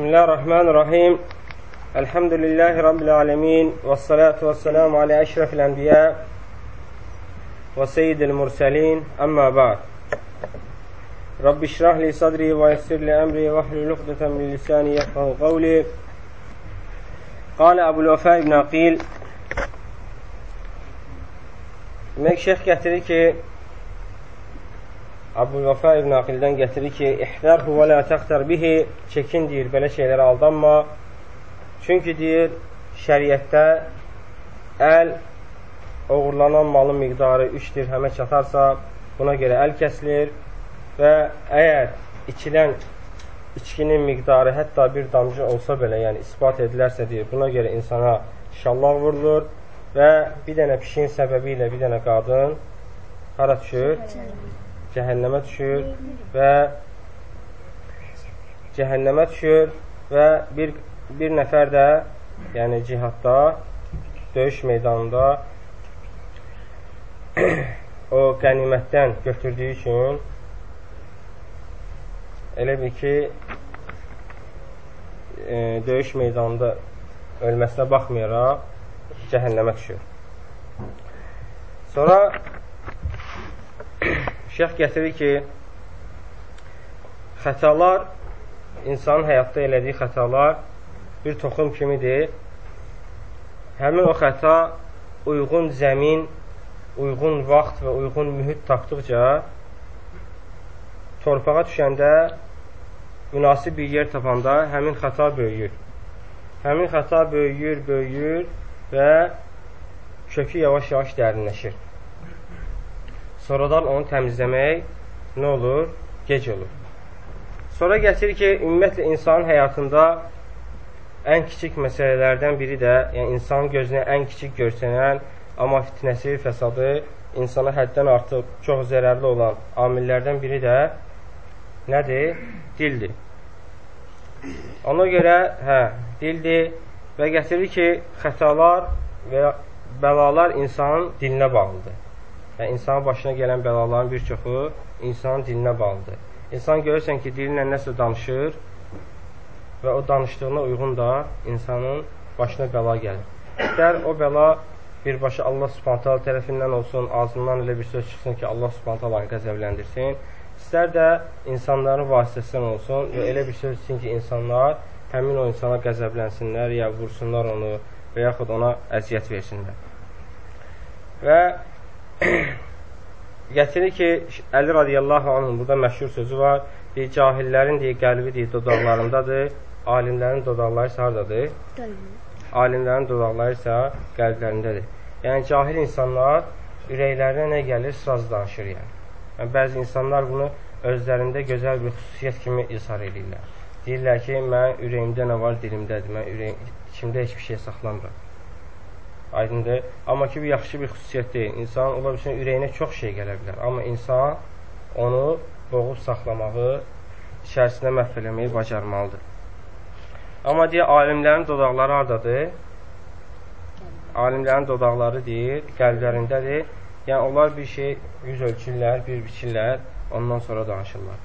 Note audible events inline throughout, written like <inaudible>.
بسم الله الرحمن الرحيم. الحمد لله رب العالمين والصلاة والسلام على أشرف الأنبياء وسيد المرسلين. أما بعد رب اشرح لي صدري ويسر لي أمري واحلل عقدة من لساني يفقه قولي. قال أبو الوفاء بن عقيل Demək, şeyx gətirir ki, Abdülvafa İbn Aqildən gətirir ki, İhdər huvə lə təxtər bihi, çəkin deyir, belə şeylərə aldanma. Çünki deyir, şəriətdə əl oğurlanan malın miqdarı 3 dirhəmə çatarsa, buna görə əl kəsilir və əgər içilən içkinin miqdarı hətta bir damcı olsa belə, yəni ispat edilərsə deyir, buna görə insana şallaq vurulur və bir dənə pişiyin səbəbi ilə bir dənə qadın hara düşür? Cəhənnəmə düşür və cəhənnəmə düşür və bir, bir nəfər də yəni cihadda döyüş meydanında <clears throat> o qənimətdən götürdüyü üçün elə bir ki e, döyüş meydanında ölməsinə baxmayaraq cəhənnəmə düşür. Sonra Şeyx gətirir ki, xətalar, insanın həyatda elədiyi xətalar bir toxum kimidir. Həmin o xəta uyğun zəmin, uyğun vaxt və uyğun mühit tapdıqca torpağa düşəndə münasib bir yer tapanda həmin xəta böyüyür. Həmin xəta böyüyür, böyüyür və kökü yavaş-yavaş dərinləşir. Sonradan onu təmizləmək nə olur? Gec olur. Sonra gətirir ki, ümumiyyətlə insanın həyatında ən kiçik məsələlərdən biri də, yəni insanın gözünə ən kiçik görsənən, amma fitnəsi, fəsadı insana həddən artıq çox zərərli olan amillərdən biri də nədir? Dildir. Ona görə, hə, dildir və gətirir ki, xətalar və bəlalar insanın dilinə bağlıdır. Və insanın başına gələn bəlaların bir çoxu insanın dilinə bağlıdır. İnsan görürsən ki, dili ilə nəsə danışır və o danışdığına uyğun da insanın başına bəla gəlir. İstər o bəla birbaşa Allah subhantal tərəfindən olsun, ağzından elə bir söz çıxsın ki, Allah subhantalanı qəzəbləndirsin. İstər də insanların vasitəsindən olsun və elə bir söz çıxsın ki, insanlar həmin o insana qəzəblənsinlər, ya vursunlar onu və yaxud ona əziyyət versinlər. Və <clears throat> gətirir ki, Əli radiyallahu anhın burada məşhur sözü var. Deyir, cahillərin deyir, qəlbi deyir, dodaqlarındadır, alimlərin dodaqları isə haradadır? Alimlərin dodaqları isə qəlblərindədir. Yəni, cahil insanlar ürəklərinə nə gəlir, sraz danışır yəni. yəni. Bəzi insanlar bunu özlərində gözəl bir xüsusiyyət kimi izhar edirlər. Deyirlər ki, mən ürəyimdə nə var, dilimdədir, mən ürəyim, içimdə heç bir şey saxlamıram. Aydındır. Amma ki, bu yaxşı bir xüsusiyyət deyil. İnsan ola bilsin, ürəyinə çox şey gələ bilər. Amma insan onu boğub saxlamağı, içərisinə məhv eləməyi bacarmalıdır. Amma deyir, alimlərin dodaqları haradadır? Alimlərin dodaqları deyir, qəlblərindədir. Yəni, onlar bir şey yüz ölçürlər, bir biçirlər, ondan sonra danışırlar.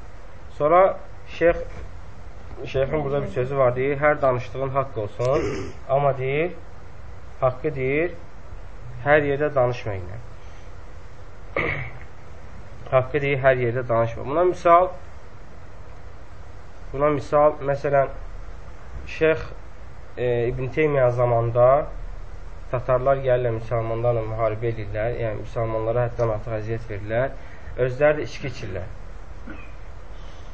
Sonra şeyx, şeyxin burada bir sözü var, deyir, hər danışdığın haqq olsun, amma deyir, haqqı deyir, hər yerdə danışmayın. <clears throat> haqqı deyir, hər yerdə danışma. Buna misal, buna misal, məsələn, Şeyx e, İbn Teymiyyə zamanında tatarlar gəlirlər müsəlmanlarla müharibə edirlər, yəni müsəlmanlara həddən artıq əziyyət verirlər, özləri də içki içirlər.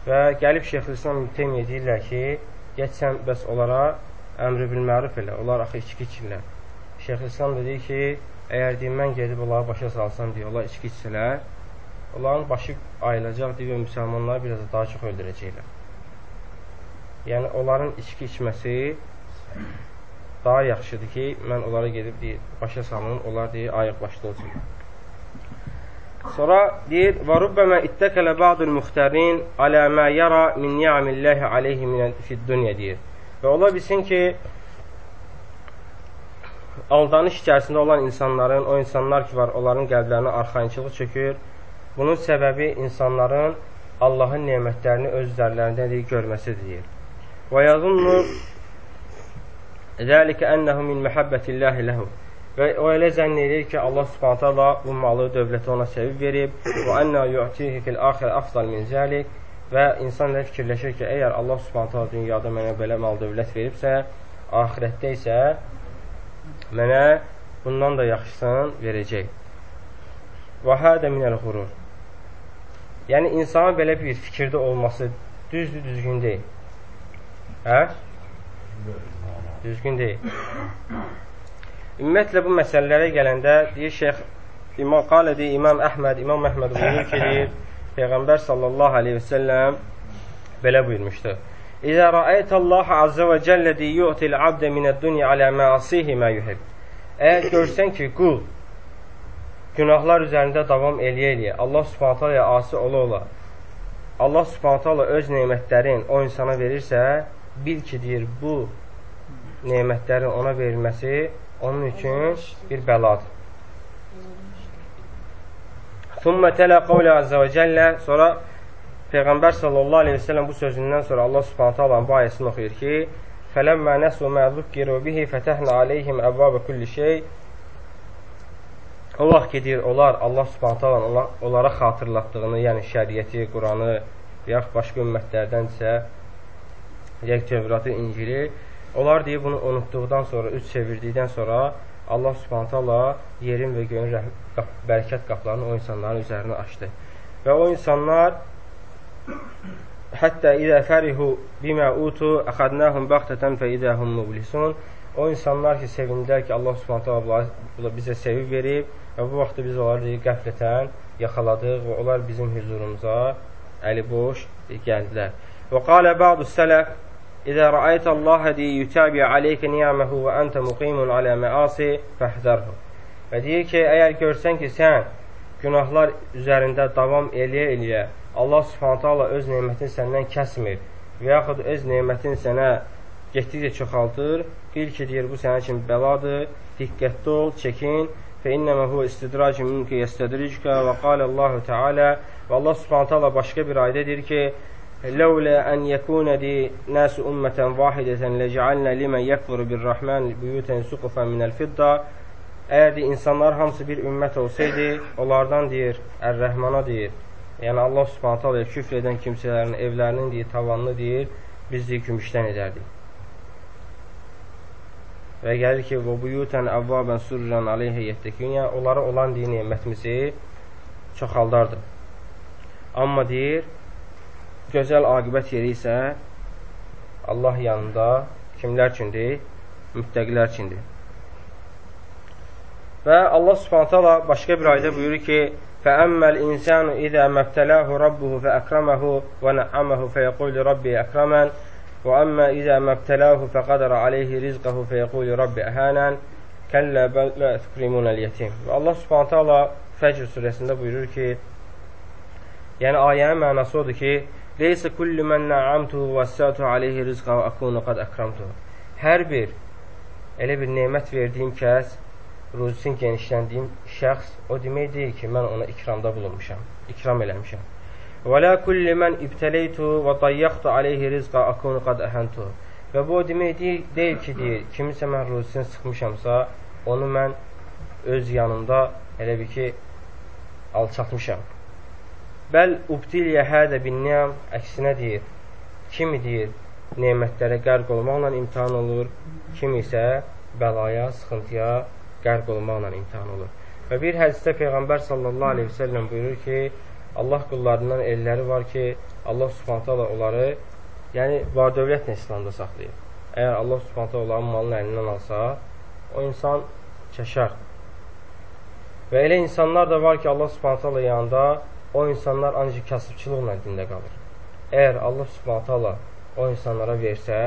Və gəlib Şeyxülislam İbn Teymiyyə deyirlər ki, geçsən bəs onlara əmri bilməruf elə, onlar axı içki içirlər. Şeyxülislam dedi ki, əgər deyim, mən gedib onları başa salsam deyə, onlar içki içsələr, onların başı ayılacaq deyə müsəlmanları biraz da daha çox öldürəcəklər. Yəni, onların içki içməsi daha yaxşıdır ki, mən onlara gedib deyir, başa salın, onlar deyir, ayıq başda olsun. Sonra deyir, və rubbəmə ittəkələ ba'dul muxtərin alə mə yara min ni'amilləhi aleyhi minə fid dünya deyir. Və ola bilsin ki, aldanış içərisində olan insanların, o insanlar ki var, onların qəlblərinə arxayınçılıq çökür. Bunun səbəbi insanların Allahın nemətlərini öz üzərlərində deyir, görməsidir. Və yazunnu zəlikə ənəhu min məhəbbətilləhi ləhu. Və o elə zənn edir ki, Allah Subhanahu taala bu malı, dövləti ona sevib verib və ənə yu'tihi fil axirə afdal min zəlik və insan da fikirləşir ki, əgər Allah Subhanahu taala dünyada mənə belə mal dövlət veribsə, axirətdə isə mənə bundan da yaxşısını verəcək. Və hədə minəl qurur. Yəni, insanın belə bir fikirdə olması düzdür, düzgün deyil. Hə? Düzgün deyil. Ümumiyyətlə, bu məsələlərə gələndə, deyir şeyx, İmam Qalə deyir, İmam Əhməd, İmam Əhməd buyurur ki, deyir, Peyğəmbər sallallahu aleyhi və səlləm belə buyurmuşdur. İzə rəayətəllaha azə və cəllə deyir, yu'til abdə minəd-dunya alə məasihi mə yuhib. Əgər görsən ki, qul günahlar üzərində davam eləyə-eləyə Allah subhanətə asi ola-ola Allah subhanətə öz neymətlərin o insana verirsə, bil ki, deyir, bu neymətlərin ona verilməsi onun üçün bir bəladır. Thumma tələ qavlə azə və cəllə sonra Peyğəmbər sallallahu aleyhi və səlləm bu sözündən sonra Allah subhanətə Allahın bu ayəsini oxuyur ki, Fələmmə nəsu mə zukkiru bihi fətəhnə aleyhim əvvabə kulli şey O vaxt ki, deyir, onlar Allah subhanətə onlara xatırlatdığını, yəni şəriyyəti, Quranı, yaxud başqa ümmətlərdənsə, deyək, Tövratı, İncili, onlar deyir, bunu unutduqdan sonra, üç çevirdikdən sonra Allah subhanətə yerin və göyün bərəkət qaplarını o insanların üzərinə açdı. Və o insanlar hətta idə fərihu bimə utu əxadnəhum bəxtətən fə idəhum mublisun o insanlar ki, sevindilər ki, Allah subhanətə bizə sevib verib Və bu vaxtda biz onları qəflətən yaxaladıq və onlar bizim hüzurumuza əli boş gəldilər. Və qalə bə'du sələf İzə rəayət Allah di yutabi aleyke niyaməhu və əntə muqimun alə məasi fəhdərhu. Və deyir ki, əgər görsən ki, sən günahlar üzərində davam eləyə-eləyə Allah Subhanahu taala öz nemətini səndən kəsmir və yaxud öz nemətini sənə getdikcə çoxaldır. Bil ki, deyir, bu sənin üçün bəladır. Diqqətli ol, çəkin. Fə innəmə hu istidracun minki yestədricukə və qalə Allahu Teala və Allah Subhanahu taala başqa bir ayədə deyir ki: "Ləulə an yekuna di nasu ummatan vahidatan ləcəalna limen yekfuru bir-rahman buyutan suqufan minəl-fidda" Əgər de, insanlar hamısı bir ümmət olsaydı, onlardan deyir, Ər-Rəhmana deyir, yəni Allah Subhanahu taala küfr edən kimsələrin evlərinin deyir, tavanını deyir, biz deyir, gümüşdən edərdik. Və gəlir ki, və buyutən əvvabən surran aleyhə yetdəkin, yəni onlara olan deyir nemətimizi çoxaldardı. Amma deyir, gözəl aqibət yeri isə Allah yanında kimlər üçündür? Müttəqilər üçündür. Və Allah Subhanahu taala başqa bir ayədə buyurur ki: "Fəəmməl insanu izə məbtələhu rabbuhu fəəkrəməhu və nəəməhu fəyəqulu rabbi əkrəmən və əmmə izə məbtələhu fəqədərə alayhi rizqəhu fəyəqulu rabbi əhanən." Kəllə bəl la təkrimunəl yetim. Və Allah Subhanahu taala Fəcr surəsində buyurur ki: Yəni ayənin mənası odur ki, Leysə kullu men na'amtu və sətu alayhi rizqəhu akunu qad akramtu. Hər bir elə bir nemət verdiyim kəs ruzisin genişləndiyim şəxs, o demək deyil ki, mən ona ikramda bulunmuşam, ikram eləmişəm. Və la kulli mən ibtəleytu və dayyaqtu aleyhi rizqa akunu qad əhəntu. Və bu o demək deyil, deyil ki, deyir, kimisə mən ruzisini sıxmışamsa, onu mən öz yanımda elə bir ki, alçatmışam. Bəl ubtiliyə hədə binniyam, əksinə deyir, kimi deyir, nemətlərə qərq olmaqla imtihan olur, kimi isə bəlaya, sıxıntıya qərq olmaqla imtihan olur. Və bir hədisdə Peyğəmbər sallallahu aleyhi ve sellem buyurur ki, Allah qullarından elləri var ki, Allah subhanətə Allah onları yəni var dövlətlə İslamda saxlayır. Əgər Allah subhanətə onların malını əlindən alsa, o insan çəşər. Və elə insanlar da var ki, Allah subhanətə Allah yanında o insanlar ancaq kasıbçılıqla dində qalır. Əgər Allah subhanətə Allah o insanlara versə,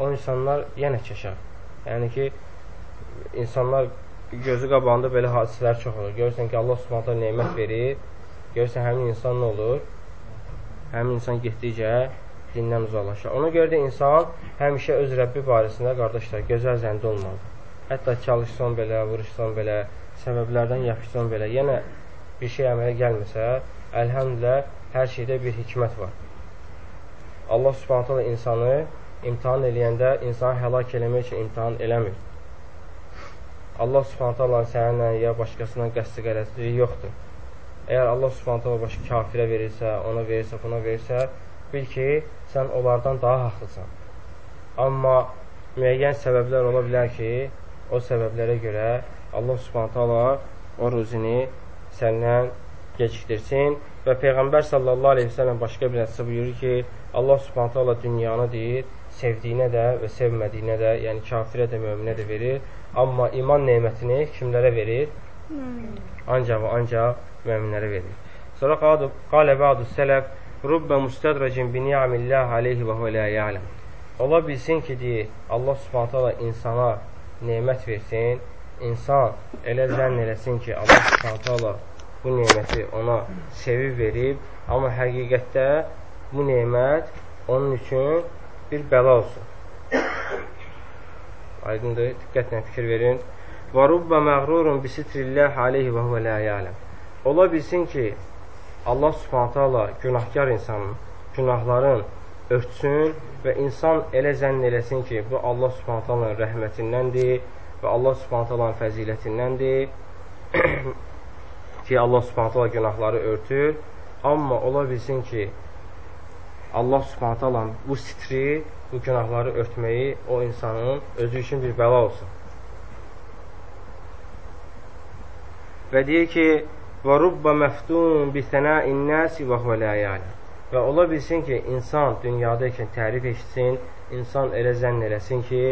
o insanlar yenə çəşər. Yəni ki, insanlar gözü qabağında belə hadisələr çox olur. Görürsən ki, Allah subhanətə neymət verir, Görürsən, həmin insan nə olur? Həmin insan getdikcə dindən uzaqlaşır. Ona görə də insan həmişə öz Rəbbi barəsində, qardaşlar, gözəl zəndə olmalıdır. Hətta çalışsan belə, vuruşsan belə, səbəblərdən yapışsan belə, yenə bir şey əmələ gəlməsə, əlhəmdülə hər şeydə bir hikmət var. Allah subhanətə insanı imtihan eləyəndə insanı həlak eləmək üçün imtihan eləmir. Allah subhanət Allah səninlə ya başqasından qəsdi qərəzliyi yoxdur. Əgər Allah subhanət Allah başqa kafirə verirsə, ona verirsə, buna verirsə, bil ki, sən onlardan daha haqlısan. Amma müəyyən səbəblər ola bilər ki, o səbəblərə görə Allah subhanət Allah o ruzini səndən gecikdirsin və Peyğəmbər sallallahu aleyhi ve sellem başqa bir hədisdə buyurur ki, Allah subhanət Allah dünyanı deyir, sevdiyinə də və sevmədiyinə də, yəni kafirə də, möminə də verir. Amma iman neymətini kimlərə verir? Ancaq və ancaq möminlərə verir. Sonra qalə bə'du sələf rubbə müstədracin bi ni'amillah aleyhi və huvə la ya'ləm. Ola bilsin ki, deyir, Allah subhanət hala insana neymət versin, insan elə zənn eləsin ki, Allah subhanət hala bu neyməti ona sevib verib, amma həqiqətdə bu neymət onun üçün bir bəla olsun. Aydındır, diqqətlə fikir verin. Və rubbə məğrurun bisitrilləh aleyhi və huvə lə yələm. Ola bilsin ki, Allah subhanətə Allah günahkar insanın günahların örtsün və insan elə zənn eləsin ki, bu Allah subhanətə Allahın rəhmətindəndir və Allah subhanətə Allahın fəzilətindəndir <clears throat> ki, Allah subhanətə Allah günahları örtür. Amma ola bilsin ki, Allah subhanətə Allahın bu sitri, bu günahları örtməyi o insanın özü üçün bir bəla olsun. Və deyir ki, və rubba məftun bi sənəin nəsi və huvə ləyələ. Və ola bilsin ki, insan dünyada ikən tərif etsin, insan elə zənn eləsin ki,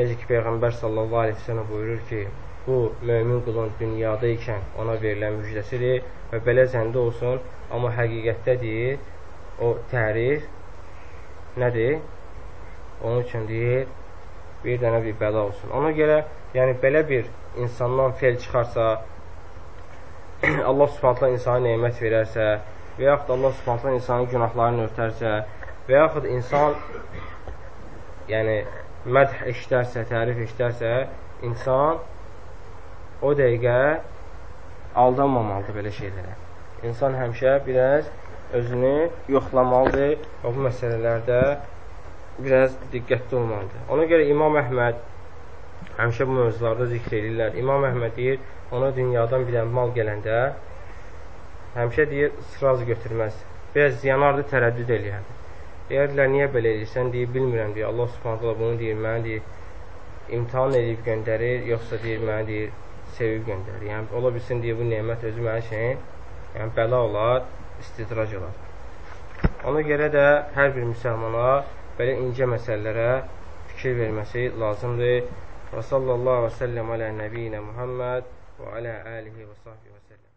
necə ki, Peyğəmbər sallallahu aleyhi sellem buyurur ki, bu mömin qulun dünyada ikən ona verilən müjdəsidir və belə zəndə olsun, amma həqiqətdə deyir, o tərif nədir? Onun üçün deyir, bir dənə bir bəla olsun. Ona görə, yəni belə bir insandan fel çıxarsa, <clears throat> Allah subhanətlə insana neymət verərsə və yaxud Allah subhanətlə insanın günahlarını örtərsə və yaxud insan yəni mədh eşdərsə, tərif eşdərsə, insan o dəqiqə aldanmamalıdır belə şeylərə. İnsan həmişə biraz özünü yoxlamalıdır və bu məsələlərdə biraz diqqətli olmalıdır. Ona görə İmam Əhməd həmişə bu mövzularda zikr edirlər. İmam Əhməd deyir, ona dünyadan bir mal gələndə həmişə deyir, sıraz götürməz. Biraz yanardı, tərəddüd eləyərdi. Deyərdilər, niyə belə edirsən? Deyir, bilmirəm, deyir, Allah subhanətlə bunu deyir, mənə deyir, imtihan edib göndərir, yoxsa deyir, mənə deyir, sevib göndərir. Yəni, ola bilsin, deyir, bu nemət özü mənə şeyin, yəni, bəla olar, istidrac olar. Ona görə də hər bir müsəlmana belə incə məsələlərə fikir verməsi lazımdır. Və sallallahu və səlləm alə nəbiyinə Muhamməd və alə alihi və sahbihi və səlləm.